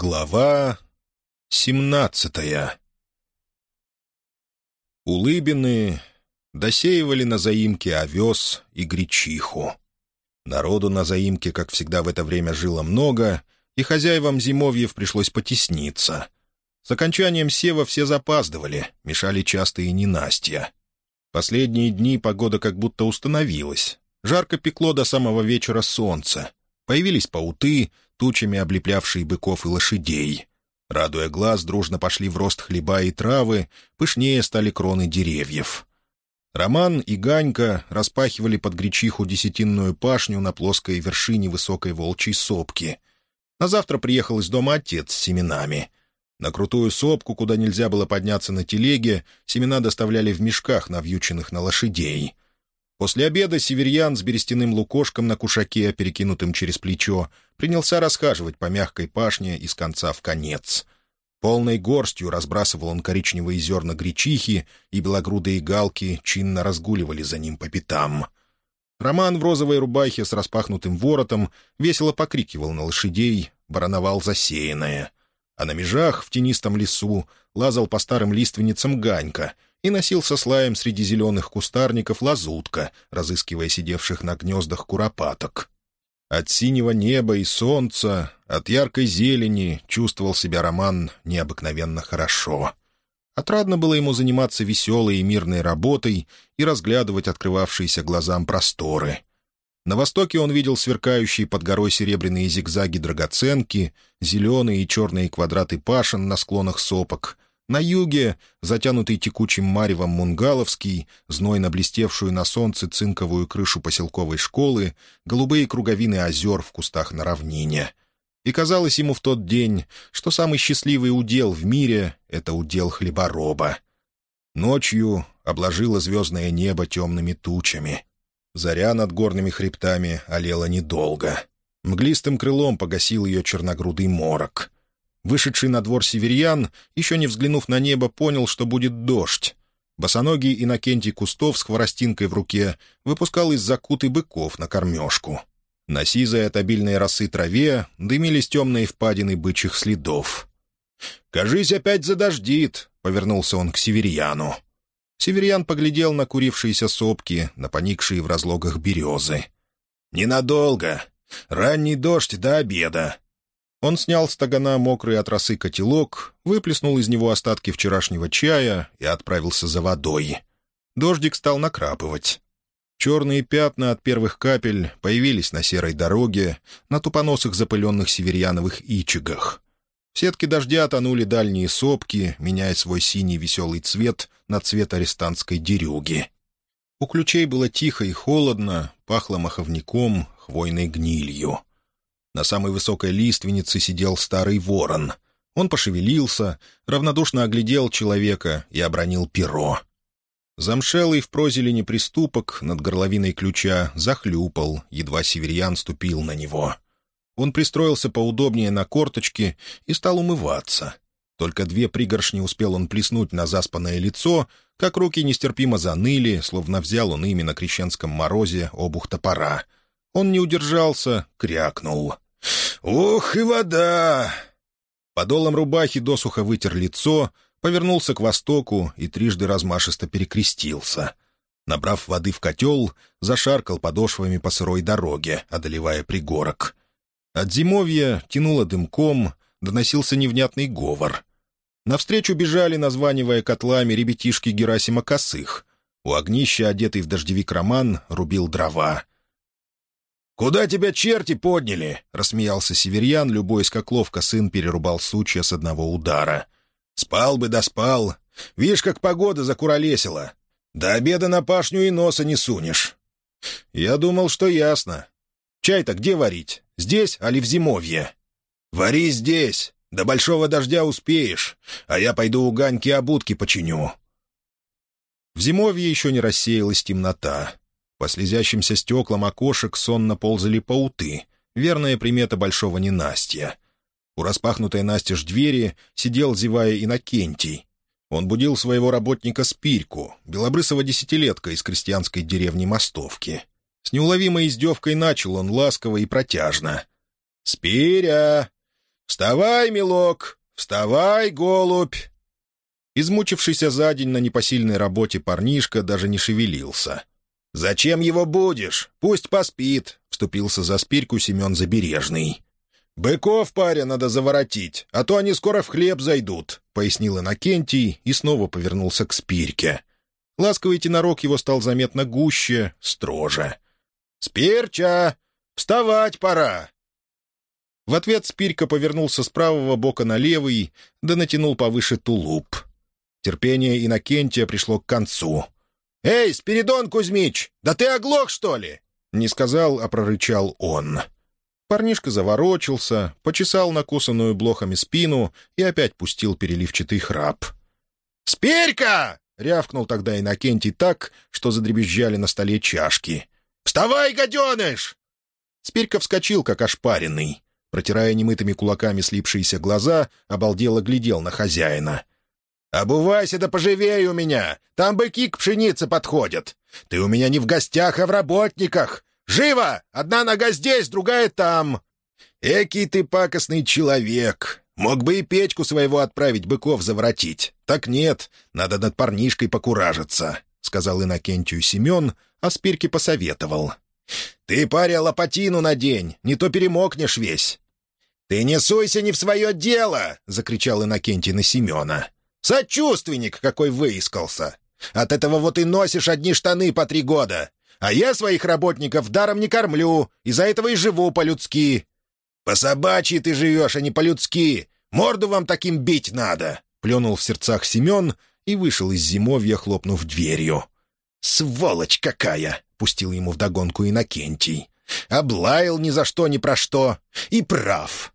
Глава семнадцатая Улыбины досеивали на заимке овес и гречиху. Народу на заимке, как всегда в это время, жило много, и хозяевам зимовьев пришлось потесниться. С окончанием сева все запаздывали, мешали частые ненастья. Последние дни погода как будто установилась. Жарко пекло до самого вечера солнца. Появились пауты, тучами облеплявшие быков и лошадей. Радуя глаз, дружно пошли в рост хлеба и травы, пышнее стали кроны деревьев. Роман и Ганька распахивали под гречиху десятинную пашню на плоской вершине высокой волчьей сопки. На завтра приехал из дома отец с семенами. На крутую сопку, куда нельзя было подняться на телеге, семена доставляли в мешках, навьюченных на лошадей. После обеда северьян с берестяным лукошком на кушаке, перекинутым через плечо, принялся расхаживать по мягкой пашне из конца в конец. Полной горстью разбрасывал он коричневые зерна гречихи, и белогрудые галки чинно разгуливали за ним по пятам. Роман в розовой рубахе с распахнутым воротом весело покрикивал на лошадей, барановал засеянное. А на межах в тенистом лесу лазал по старым лиственницам Ганька — и носился с лаем среди зеленых кустарников лазутка, разыскивая сидевших на гнездах куропаток. От синего неба и солнца, от яркой зелени чувствовал себя Роман необыкновенно хорошо. Отрадно было ему заниматься веселой и мирной работой и разглядывать открывавшиеся глазам просторы. На востоке он видел сверкающие под горой серебряные зигзаги драгоценки, зеленые и черные квадраты пашин на склонах сопок — на юге, затянутый текучим маревом Мунгаловский, знойно блестевшую на солнце цинковую крышу поселковой школы, голубые круговины озер в кустах на равнине. И казалось ему в тот день, что самый счастливый удел в мире — это удел хлебороба. Ночью обложило звездное небо темными тучами. Заря над горными хребтами олела недолго. Мглистым крылом погасил ее черногрудый морок — Вышедший на двор северьян, еще не взглянув на небо, понял, что будет дождь. Босоногий Иннокентий Кустов с хворостинкой в руке выпускал из закуты быков на кормежку. На сизой от обильной росы траве дымились темные впадины бычьих следов. «Кажись, опять задождит», — повернулся он к северьяну. Северьян поглядел на курившиеся сопки, на поникшие в разлогах березы. «Ненадолго. Ранний дождь до обеда. Он снял с тагана мокрый от росы котелок, выплеснул из него остатки вчерашнего чая и отправился за водой. Дождик стал накрапывать. Черные пятна от первых капель появились на серой дороге, на тупоносых запыленных северьяновых ичигах. В сетке дождя тонули дальние сопки, меняя свой синий веселый цвет на цвет арестантской дерюги. У ключей было тихо и холодно, пахло маховником, хвойной гнилью. На самой высокой лиственнице сидел старый ворон. Он пошевелился, равнодушно оглядел человека и обронил перо. Замшелый в прозелени приступок над горловиной ключа захлюпал, едва северьян ступил на него. Он пристроился поудобнее на корточке и стал умываться. Только две пригоршни успел он плеснуть на заспанное лицо, как руки нестерпимо заныли, словно взял он ими на крещенском морозе обух топора — он не удержался, крякнул. «Ух и вода!» Подолом рубахи досуха вытер лицо, повернулся к востоку и трижды размашисто перекрестился. Набрав воды в котел, зашаркал подошвами по сырой дороге, одолевая пригорок. От зимовья тянуло дымком, доносился невнятный говор. Навстречу бежали, названивая котлами, ребятишки Герасима Косых. У огнища, одетый в дождевик Роман, рубил дрова. «Куда тебя черти подняли?» — рассмеялся северьян, любой как ловко сын перерубал сучья с одного удара. «Спал бы да спал. Видишь, как погода закуролесила. До обеда на пашню и носа не сунешь». «Я думал, что ясно. Чай-то где варить? Здесь, али в зимовье?» «Вари здесь. До большого дождя успеешь, а я пойду у Ганьки обудки починю». В зимовье еще не рассеялась темнота. По слезящимся стеклам окошек сонно ползали пауты. Верная примета большого ненастья. У распахнутой настежь двери сидел, зевая Иннокентий. Он будил своего работника Спирьку, белобрысого десятилетка из крестьянской деревни Мостовки. С неуловимой издевкой начал он ласково и протяжно. «Спиря! «Вставай, милок! Вставай, голубь!» Измучившийся за день на непосильной работе парнишка даже не шевелился. «Зачем его будешь? Пусть поспит», — вступился за спирьку Семен Забережный. «Быков, паря, надо заворотить, а то они скоро в хлеб зайдут», — пояснил Иннокентий и снова повернулся к спирьке. Ласковый тенорок его стал заметно гуще, строже. «Спирча! Вставать пора!» В ответ Спирька повернулся с правого бока на левый, да натянул повыше тулуп. Терпение Иннокентия пришло к концу. «Эй, Спиридон Кузьмич, да ты оглох, что ли?» Не сказал, а прорычал он. Парнишка заворочился, почесал накусанную блохами спину и опять пустил переливчатый храп. «Спирька!» — рявкнул тогда Иннокентий так, что задребезжали на столе чашки. «Вставай, гаденыш!» Спирька вскочил, как ошпаренный. Протирая немытыми кулаками слипшиеся глаза, обалдело глядел на хозяина. «Обувайся да поживей у меня! Там быки к пшенице подходят! Ты у меня не в гостях, а в работниках! Живо! Одна нога здесь, другая там!» «Экий ты пакостный человек! Мог бы и Петьку своего отправить быков заворотить. Так нет, надо над парнишкой покуражиться», — сказал Иннокентию Семен, а Спирке посоветовал. «Ты, паря, лопатину надень, не то перемокнешь весь». «Ты не суйся не в свое дело!» — закричал Иннокентий на Семена. Сочувственник какой выискался. От этого вот и носишь одни штаны по три года. А я своих работников даром не кормлю, из-за этого и живу по-людски. По собачьи ты живешь, а не по-людски. Морду вам таким бить надо!» Плюнул в сердцах Семен и вышел из зимовья, хлопнув дверью. «Сволочь какая!» — пустил ему вдогонку Иннокентий. «Облаял ни за что, ни про что. И прав».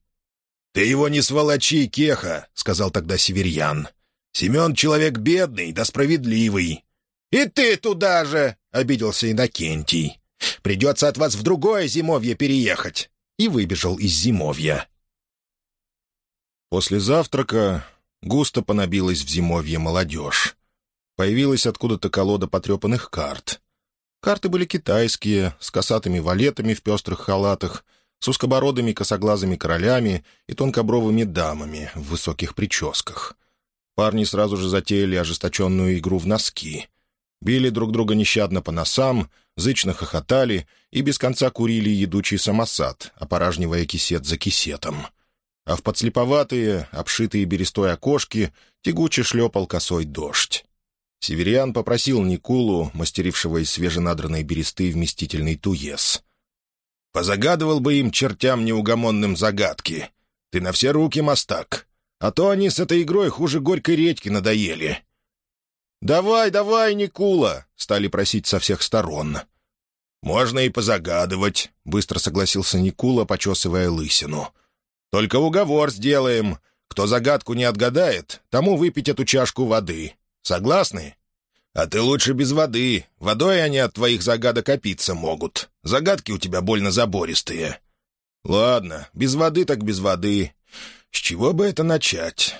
«Ты его не сволочи, Кеха», — сказал тогда Северьян. Семен человек бедный да справедливый». «И ты туда же!» — обиделся Иннокентий. «Придется от вас в другое зимовье переехать». И выбежал из зимовья. После завтрака густо понабилась в зимовье молодежь. Появилась откуда-то колода потрепанных карт. Карты были китайские, с косатыми валетами в пестрых халатах, с узкобородыми косоглазыми королями и тонкобровыми дамами в высоких прическах. Парни сразу же затеяли ожесточенную игру в носки. Били друг друга нещадно по носам, зычно хохотали и без конца курили едучий самосад, опоражнивая кисет за кисетом. А в подслеповатые, обшитые берестой окошки, тягуче шлепал косой дождь. Северян попросил Никулу, мастерившего из свеженадранной бересты, вместительный туес. «Позагадывал бы им чертям неугомонным загадки. Ты на все руки мастак. А то они с этой игрой хуже горькой редьки надоели». «Давай, давай, Никула!» — стали просить со всех сторон. «Можно и позагадывать», — быстро согласился Никула, почесывая лысину. «Только уговор сделаем. Кто загадку не отгадает, тому выпить эту чашку воды. Согласны?» «А ты лучше без воды. Водой они от твоих загадок опиться могут. Загадки у тебя больно забористые». «Ладно, без воды так без воды. С чего бы это начать?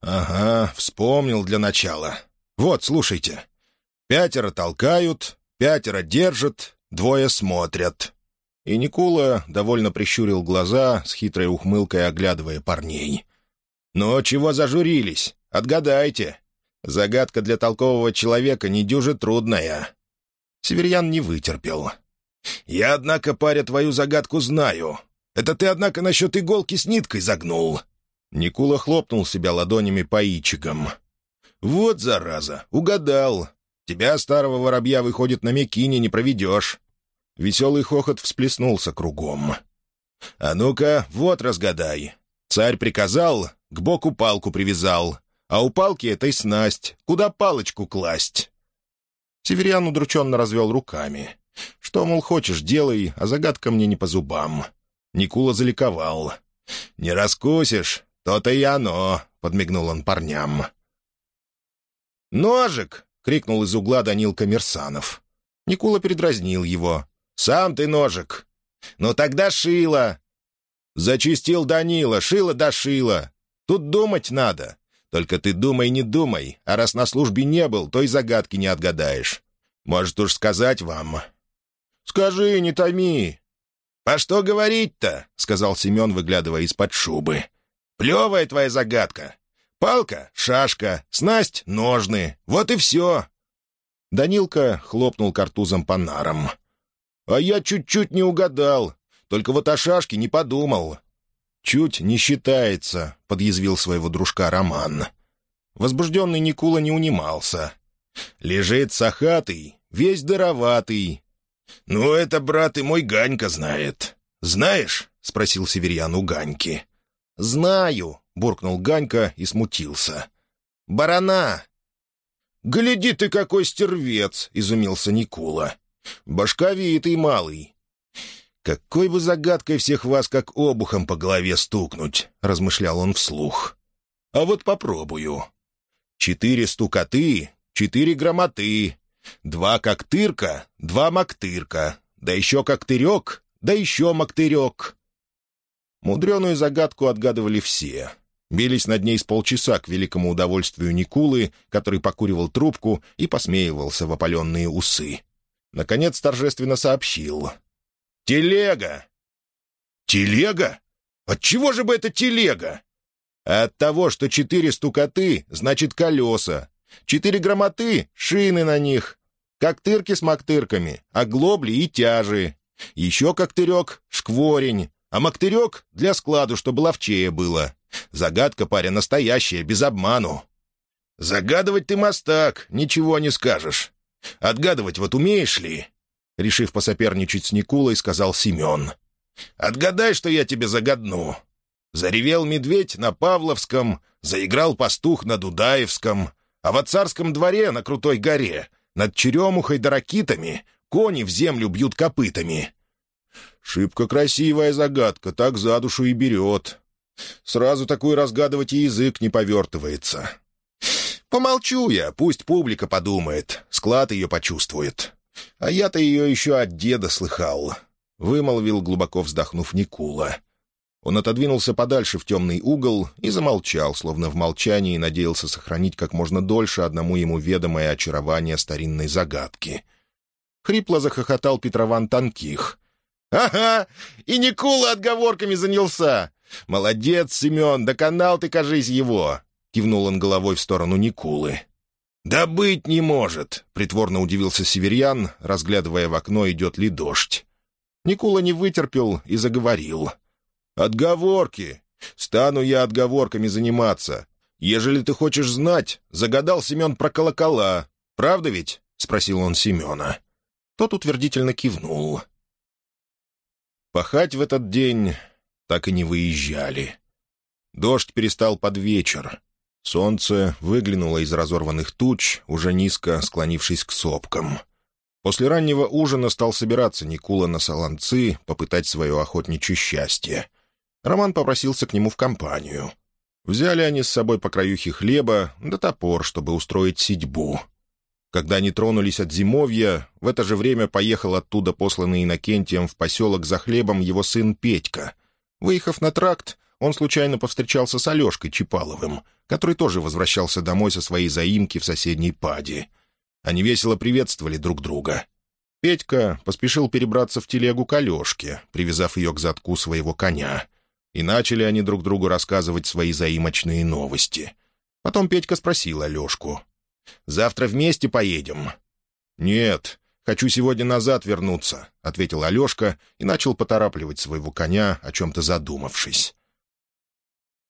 Ага, вспомнил для начала. Вот, слушайте. Пятеро толкают, пятеро держат, двое смотрят. И Никула довольно прищурил глаза, с хитрой ухмылкой оглядывая парней. «Ну, чего зажурились? Отгадайте. Загадка для толкового человека не дюже трудная». Северьян не вытерпел. «Я, однако, паря, твою загадку знаю. Это ты, однако, насчет иголки с ниткой загнул». Никула хлопнул себя ладонями по ичикам. «Вот, зараза, угадал. Тебя, старого воробья, выходит, на Мекине не проведешь». Веселый хохот всплеснулся кругом. «А ну-ка, вот разгадай. Царь приказал, к боку палку привязал, а у палки этой снасть, куда палочку класть?» Северян удрученно развел руками. «Что, мол, хочешь, делай, а загадка мне не по зубам». Никула заликовал. «Не раскусишь, то-то и оно», — подмигнул он парням. «Ножик!» — крикнул из угла Данил Коммерсанов. Никула передразнил его. «Сам ты ножик!» «Ну тогда шило!» «Зачистил Данила, шило да шило. Тут думать надо. Только ты думай, не думай, а раз на службе не был, то и загадки не отгадаешь. Может уж сказать вам?» «Скажи, не томи!» «А что говорить-то?» — сказал Семен, выглядывая из-под шубы. Плевая твоя загадка. Палка — шашка, снасть — ножны. Вот и все». Данилка хлопнул картузом по нарам. «А я чуть-чуть не угадал. Только вот о шашке не подумал». «Чуть не считается», — подъязвил своего дружка Роман. Возбужденный Никула не унимался. «Лежит сахатый, весь дароватый». «Ну, это, брат, и мой Ганька знает. Знаешь?» — спросил Северьян у Ганьки. «Знаю», — буркнул Ганька и смутился. «Барана!» «Гляди ты, какой стервец!» — изумился Никула. «Башковитый малый!» «Какой бы загадкой всех вас как обухом по голове стукнуть!» — размышлял он вслух. «А вот попробую. Четыре стукоты, четыре грамоты, два коктырка, два мактырка, да еще коктырек, да еще мактырек». Мудреную загадку отгадывали все. Бились над ней с полчаса к великому удовольствию Никулы, который покуривал трубку и посмеивался в опаленные усы. Наконец торжественно сообщил. «Телега!» «Телега? Отчего же бы это телега?» «От того, что четыре стукоты, значит колеса. Четыре громоты — шины на них. Коктырки с мактырками, оглобли и тяжи. Еще коктырек — шкворень, а мактырек — для складу, чтобы ловчее было. Загадка, паря, настоящая, без обману. Загадывать ты мастак, ничего не скажешь. Отгадывать вот умеешь ли?» Решив посоперничать с Никулой, сказал Семен. «Отгадай, что я тебе загадну». Заревел медведь на Павловском, заиграл пастух на Дудаевском, а в царском дворе на Крутой горе над черемухой да ракитами кони в землю бьют копытами. Шибко красивая загадка, так за душу и берет. Сразу такую разгадывать и язык не повертывается. Помолчу я, пусть публика подумает, склад ее почувствует. А я-то ее еще от деда слыхал. Вымолвил, глубоко вздохнув Никула. Он отодвинулся подальше в темный угол и замолчал, словно в молчании надеялся сохранить как можно дольше одному ему ведомое очарование старинной загадки. Хрипло захохотал Петрован Танких. «Ага, и Никула отговорками занялся! «Молодец, Семен, доконал ты, кажись, его!» — кивнул он головой в сторону Никулы. «Да быть не может!» — притворно удивился Северьян, разглядывая в окно, идет ли дождь. Никула не вытерпел и заговорил. «Отговорки! Стану я отговорками заниматься. Ежели ты хочешь знать, загадал Семен про колокола. Правда ведь?» — спросил он Семена. Тот утвердительно кивнул. Пахать в этот день так и не выезжали. Дождь перестал под вечер. Солнце выглянуло из разорванных туч, уже низко склонившись к сопкам. После раннего ужина стал собираться Никула на солонцы, попытать свое охотничье счастье. Роман попросился к нему в компанию. Взяли они с собой по краюхе хлеба да топор, чтобы устроить сидьбу. Когда они тронулись от зимовья, в это же время поехал оттуда посланный Иннокентием в поселок за хлебом его сын Петька — Выехав на тракт, он случайно повстречался с Алешкой Чипаловым, который тоже возвращался домой со своей заимки в соседней паде. Они весело приветствовали друг друга. Петька поспешил перебраться в телегу к Алешке, привязав ее к задку своего коня. И начали они друг другу рассказывать свои заимочные новости. Потом Петька спросил Алешку. «Завтра вместе поедем?» «Нет, «Хочу сегодня назад вернуться», — ответил Алешка и начал поторапливать своего коня, о чем-то задумавшись.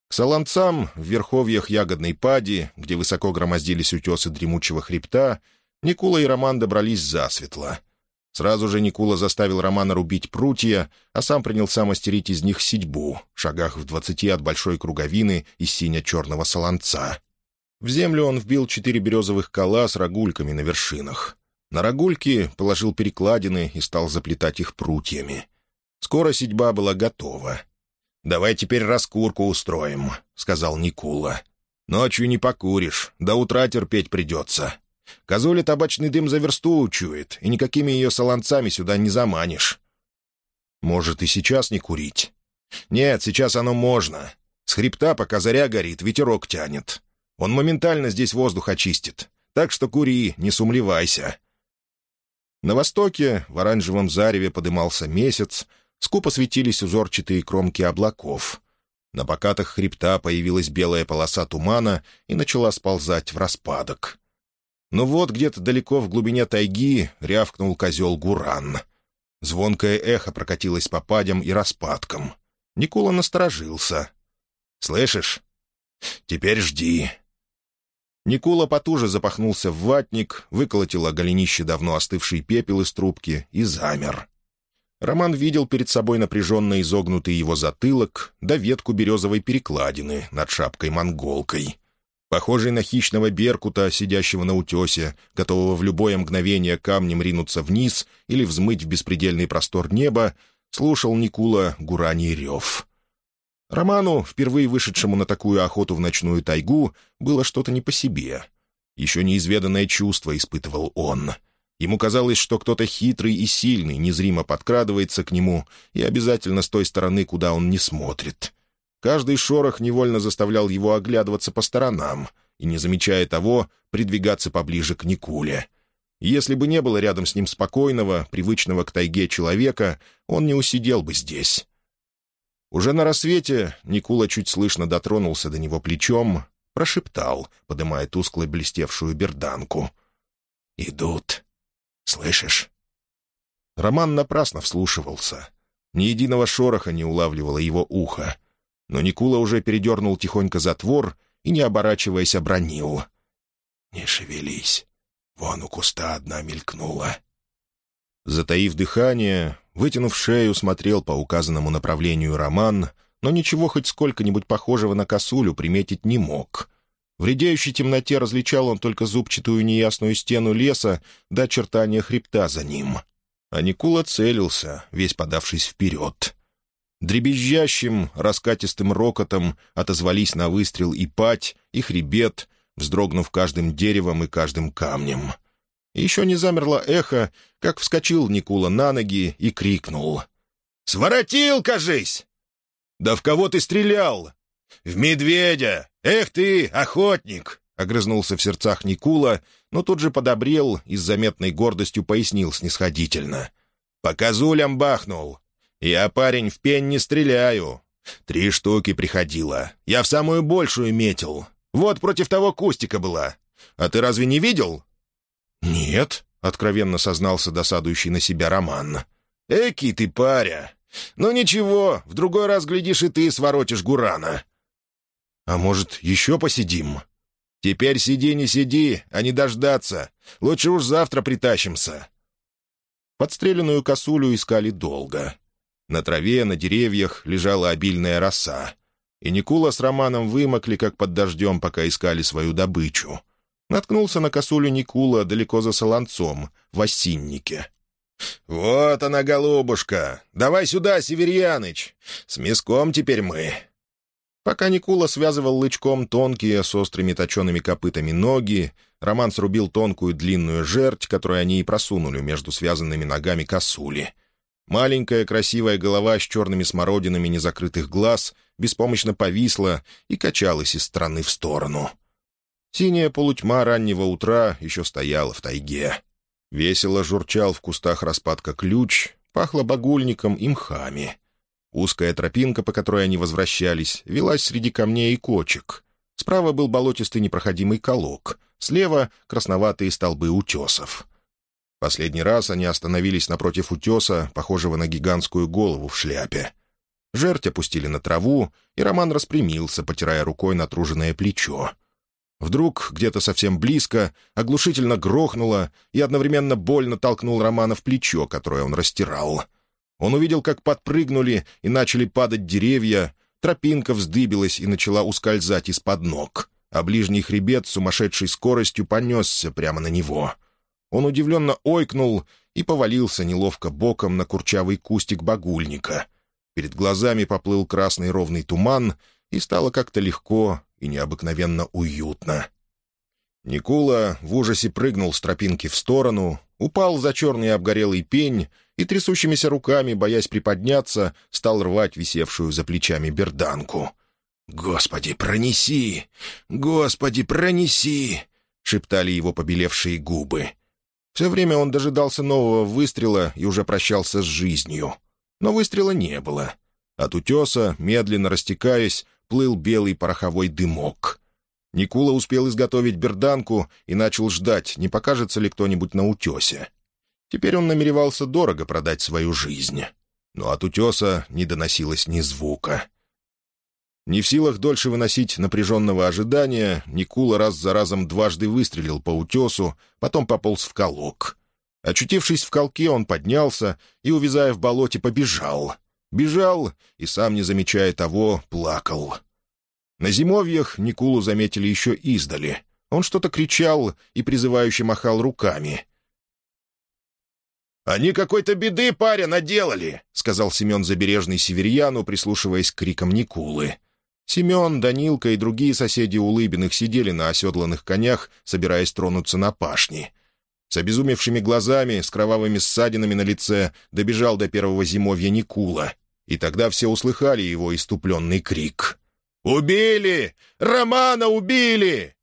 К солонцам в верховьях ягодной пади, где высоко громоздились утесы дремучего хребта, Никула и Роман добрались засветло. Сразу же Никула заставил Романа рубить прутья, а сам принялся мастерить из них сидьбу, шагах в двадцати от большой круговины из синя-черного солонца. В землю он вбил четыре березовых кола с рогульками на вершинах. На рогульки положил перекладины и стал заплетать их прутьями. Скоро седьба была готова. «Давай теперь раскурку устроим», — сказал Никула. «Ночью не покуришь, до утра терпеть придется. Козуля табачный дым за версту учует, и никакими ее солонцами сюда не заманишь». «Может, и сейчас не курить?» «Нет, сейчас оно можно. С хребта, пока заря горит, ветерок тянет. Он моментально здесь воздух очистит. Так что кури, не сумлевайся. На востоке в оранжевом зареве подымался месяц, скупо светились узорчатые кромки облаков. На покатах хребта появилась белая полоса тумана и начала сползать в распадок. Но вот где-то далеко в глубине тайги рявкнул козел Гуран. Звонкое эхо прокатилось по падям и распадкам. Никола насторожился. «Слышишь? Теперь жди». Никола потуже запахнулся в ватник, выколотил о давно остывший пепел из трубки и замер. Роман видел перед собой напряженно изогнутый его затылок да ветку березовой перекладины над шапкой-монголкой. Похожий на хищного беркута, сидящего на утесе, готового в любое мгновение камнем ринуться вниз или взмыть в беспредельный простор неба, слушал Никула гураний рев. Роману, впервые вышедшему на такую охоту в ночную тайгу, было что-то не по себе. Еще неизведанное чувство испытывал он. Ему казалось, что кто-то хитрый и сильный незримо подкрадывается к нему и обязательно с той стороны, куда он не смотрит. Каждый шорох невольно заставлял его оглядываться по сторонам и, не замечая того, придвигаться поближе к Никуле. Если бы не было рядом с ним спокойного, привычного к тайге человека, он не усидел бы здесь. Уже на рассвете Никула чуть слышно дотронулся до него плечом, прошептал, подымая тускло блестевшую берданку. «Идут. Слышишь?» Роман напрасно вслушивался. Ни единого шороха не улавливало его ухо но Никула уже передернул тихонько затвор и, не оборачиваясь, обронил. «Не шевелись. Вон у куста одна мелькнула». Затаив дыхание, вытянув шею, смотрел по указанному направлению Роман, но ничего хоть сколько-нибудь похожего на косулю приметить не мог. В редеющей темноте различал он только зубчатую неясную стену леса до очертания хребта за ним. А Никула целился, весь подавшись вперед. Дребезжащим, раскатистым рокотом отозвались на выстрел и пать, и хребет, вздрогнув каждым деревом и каждым камнем. Еще не замерло эхо, как вскочил Никула на ноги и крикнул. «Своротил, кажись!» «Да в кого ты стрелял?» «В медведя! Эх ты, охотник!» — огрызнулся в сердцах Никула, но тут же подобрел и с заметной гордостью пояснил снисходительно. «По козулям бахнул. Я, парень, в пень не стреляю. Три штуки приходило. Я в самую большую метил. Вот против того кустика была. А ты разве не видел?» «Нет», — откровенно сознался досадующий на себя Роман. «Эки ты, паря! Ну ничего, в другой раз, глядишь, и ты своротишь Гурана». «А может, еще посидим?» «Теперь сиди, не сиди, а не дождаться. Лучше уж завтра притащимся». Подстреленную косулю искали долго. На траве, на деревьях лежала обильная роса. И Никула с Романом вымокли, как под дождем, пока искали свою добычу. Наткнулся на косулю Никула далеко за солонцом, в осиннике. «Вот она, голубушка! Давай сюда, Северьяныч! С мяском теперь мы!» Пока Никула связывал лычком тонкие с острыми точеными копытами ноги, Роман срубил тонкую длинную жерть, которую они и просунули между связанными ногами косули — Маленькая красивая голова с черными смородинами незакрытых глаз беспомощно повисла и качалась из стороны в сторону. Синяя полутьма раннего утра еще стояла в тайге. Весело журчал в кустах распадка ключ, пахло багульником и мхами. Узкая тропинка, по которой они возвращались, велась среди камней и кочек. Справа был болотистый непроходимый колок, слева — красноватые столбы утесов. Последний раз они остановились напротив утеса, похожего на гигантскую голову в шляпе. Жерть опустили на траву, и Роман распрямился, потирая рукой натруженное плечо. Вдруг, где-то совсем близко, оглушительно грохнуло и одновременно больно толкнул Романа в плечо, которое он растирал. Он увидел, как подпрыгнули и начали падать деревья, тропинка вздыбилась и начала ускользать из-под ног, а ближний хребет с сумасшедшей скоростью понесся прямо на него — он удивленно ойкнул и повалился неловко боком на курчавый кустик багульника. Перед глазами поплыл красный ровный туман, и стало как-то легко и необыкновенно уютно. Никула в ужасе прыгнул с тропинки в сторону, упал за черный обгорелый пень и трясущимися руками, боясь приподняться, стал рвать висевшую за плечами берданку. «Господи, пронеси! Господи, пронеси!» — шептали его побелевшие губы. Все время он дожидался нового выстрела и уже прощался с жизнью. Но выстрела не было. От утеса, медленно растекаясь, плыл белый пороховой дымок. Никула успел изготовить берданку и начал ждать, не покажется ли кто-нибудь на утесе. Теперь он намеревался дорого продать свою жизнь. Но от утеса не доносилось ни звука. Не в силах дольше выносить напряженного ожидания, Никула раз за разом дважды выстрелил по утесу, потом пополз в колок. Очутившись в колке, он поднялся и, увязая в болоте, побежал. Бежал и, сам не замечая того, плакал. На зимовьях Никулу заметили еще издали. Он что-то кричал и призывающе махал руками. «Они какой-то беды, паря, наделали!» — сказал Семен Забережный Северьяну, прислушиваясь к крикам Никулы. Семен, Данилка и другие соседи Улыбиных сидели на оседланных конях, собираясь тронуться на пашни. С обезумевшими глазами, с кровавыми ссадинами на лице, добежал до первого зимовья Никула, и тогда все услыхали его иступленный крик. «Убили! Романа убили!»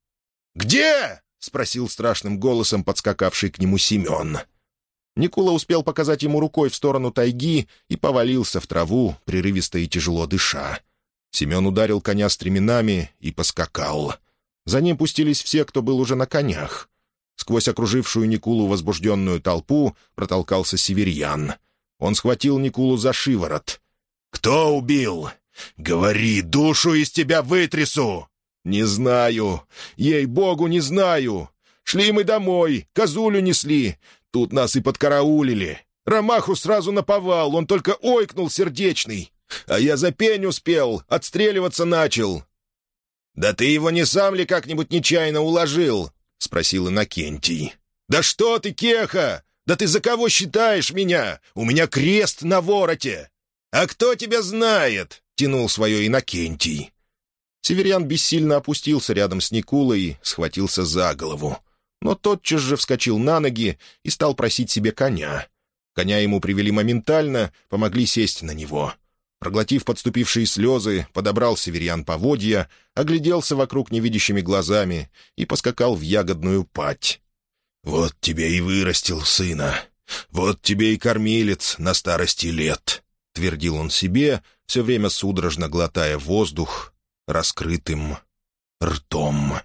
«Где?» — спросил страшным голосом подскакавший к нему Семен. Никула успел показать ему рукой в сторону тайги и повалился в траву, прерывисто и тяжело дыша. Семен ударил коня стременами и поскакал. За ним пустились все, кто был уже на конях. Сквозь окружившую Никулу возбужденную толпу протолкался северьян. Он схватил Никулу за шиворот. «Кто убил? Говори, душу из тебя вытрясу!» «Не знаю. Ей-богу, не знаю. Шли мы домой, козулю несли. Тут нас и подкараулили. Ромаху сразу наповал, он только ойкнул сердечный. А я за пень успел, отстреливаться начал». «Да ты его не сам ли как-нибудь нечаянно уложил?» — спросил Иннокентий. «Да что ты, Кеха! Да ты за кого считаешь меня? У меня крест на вороте!» «А кто тебя знает?» — тянул свое Иннокентий. Северян бессильно опустился рядом с Никулой, схватился за голову. Но тотчас же вскочил на ноги и стал просить себе коня. Коня ему привели моментально, помогли сесть на него. Проглотив подступившие слезы, подобрал северян поводья, огляделся вокруг невидящими глазами и поскакал в ягодную пать. «Вот тебе и вырастил сына, вот тебе и кормилец на старости лет», — твердил он себе, все время судорожно глотая воздух раскрытым ртом.